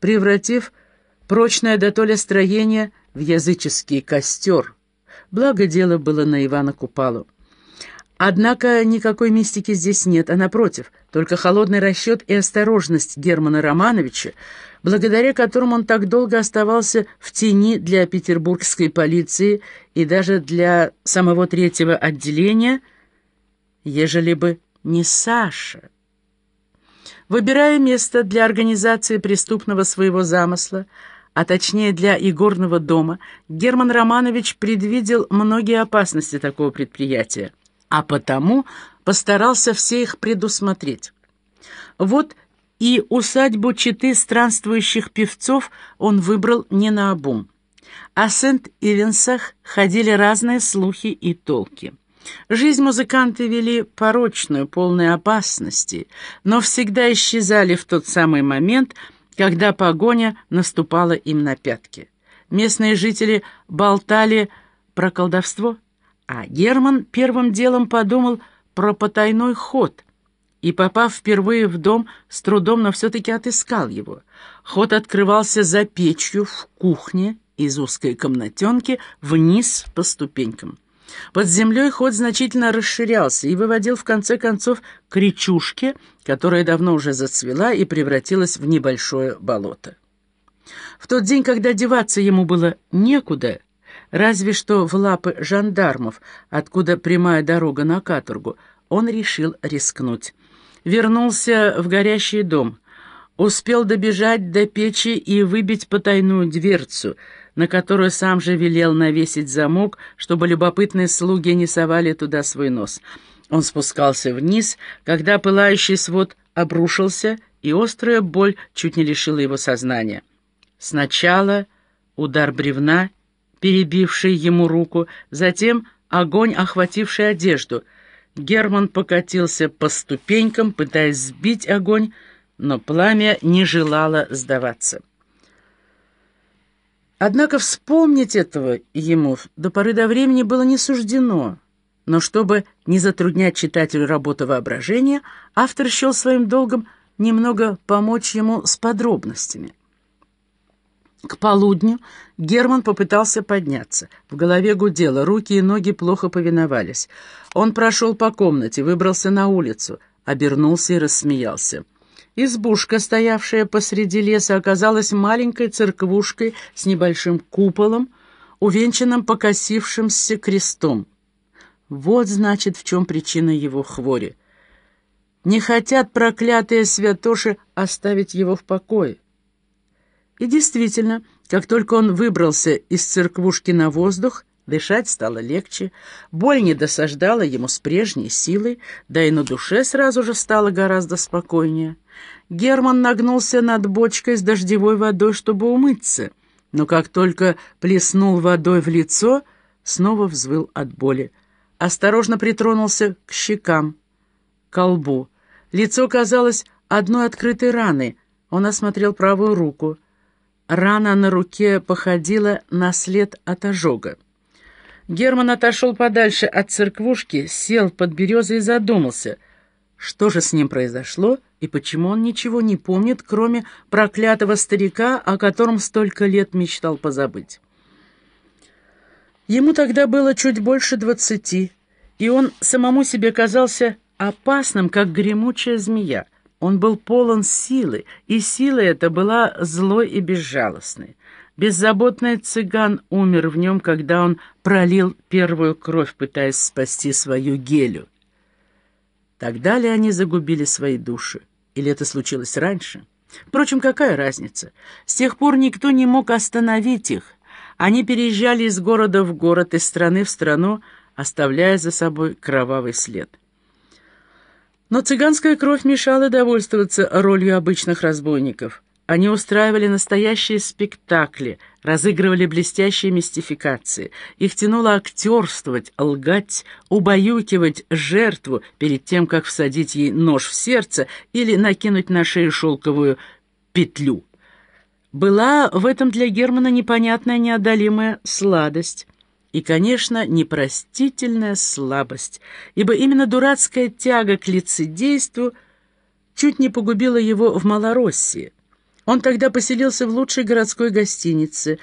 превратив прочное дотоле строение в языческий костер. Благо дело было на Ивана Купалу. Однако никакой мистики здесь нет, а напротив, только холодный расчет и осторожность Германа Романовича, благодаря которым он так долго оставался в тени для петербургской полиции и даже для самого третьего отделения, ежели бы не Саша. Выбирая место для организации преступного своего замысла, а точнее для игорного дома, Герман Романович предвидел многие опасности такого предприятия, а потому постарался все их предусмотреть. Вот и усадьбу читы странствующих певцов он выбрал не наобум. О Сент-Ивенсах ходили разные слухи и толки. Жизнь музыканты вели порочную, полной опасности, но всегда исчезали в тот самый момент, когда погоня наступала им на пятки. Местные жители болтали про колдовство, а Герман первым делом подумал про потайной ход и, попав впервые в дом, с трудом, но все-таки отыскал его. Ход открывался за печью в кухне из узкой комнатенки вниз по ступенькам. Под землей ход значительно расширялся и выводил в конце концов к речушке, которая давно уже зацвела и превратилась в небольшое болото. В тот день, когда деваться ему было некуда, разве что в лапы жандармов, откуда прямая дорога на каторгу, он решил рискнуть. Вернулся в горящий дом, успел добежать до печи и выбить потайную дверцу — на которую сам же велел навесить замок, чтобы любопытные слуги не совали туда свой нос. Он спускался вниз, когда пылающий свод обрушился, и острая боль чуть не лишила его сознания. Сначала удар бревна, перебивший ему руку, затем огонь, охвативший одежду. Герман покатился по ступенькам, пытаясь сбить огонь, но пламя не желало сдаваться. Однако вспомнить этого ему до поры до времени было не суждено. Но чтобы не затруднять читателю работу воображения, автор счел своим долгом немного помочь ему с подробностями. К полудню Герман попытался подняться. В голове гудело, руки и ноги плохо повиновались. Он прошел по комнате, выбрался на улицу, обернулся и рассмеялся. Избушка, стоявшая посреди леса, оказалась маленькой церквушкой с небольшим куполом, увенчанным покосившимся крестом. Вот, значит, в чем причина его хвори. Не хотят проклятые святоши оставить его в покое. И действительно, как только он выбрался из церквушки на воздух, Дышать стало легче, боль не досаждала ему с прежней силой, да и на душе сразу же стало гораздо спокойнее. Герман нагнулся над бочкой с дождевой водой, чтобы умыться, но как только плеснул водой в лицо, снова взвыл от боли. Осторожно притронулся к щекам, к лбу. Лицо казалось одной открытой раной. Он осмотрел правую руку. Рана на руке походила на след от ожога. Герман отошел подальше от церквушки, сел под березой и задумался, что же с ним произошло и почему он ничего не помнит, кроме проклятого старика, о котором столько лет мечтал позабыть. Ему тогда было чуть больше двадцати, и он самому себе казался опасным, как гремучая змея. Он был полон силы, и сила эта была злой и безжалостной. Беззаботный цыган умер в нем, когда он пролил первую кровь, пытаясь спасти свою гелю. Тогда ли они загубили свои души? Или это случилось раньше? Впрочем, какая разница? С тех пор никто не мог остановить их. Они переезжали из города в город, из страны в страну, оставляя за собой кровавый след. Но цыганская кровь мешала довольствоваться ролью обычных разбойников. Они устраивали настоящие спектакли, разыгрывали блестящие мистификации. Их тянуло актерствовать, лгать, убаюкивать жертву перед тем, как всадить ей нож в сердце или накинуть на шею шелковую петлю. Была в этом для Германа непонятная неодолимая сладость. И, конечно, непростительная слабость, ибо именно дурацкая тяга к лицедейству чуть не погубила его в Малороссии. Он тогда поселился в лучшей городской гостинице,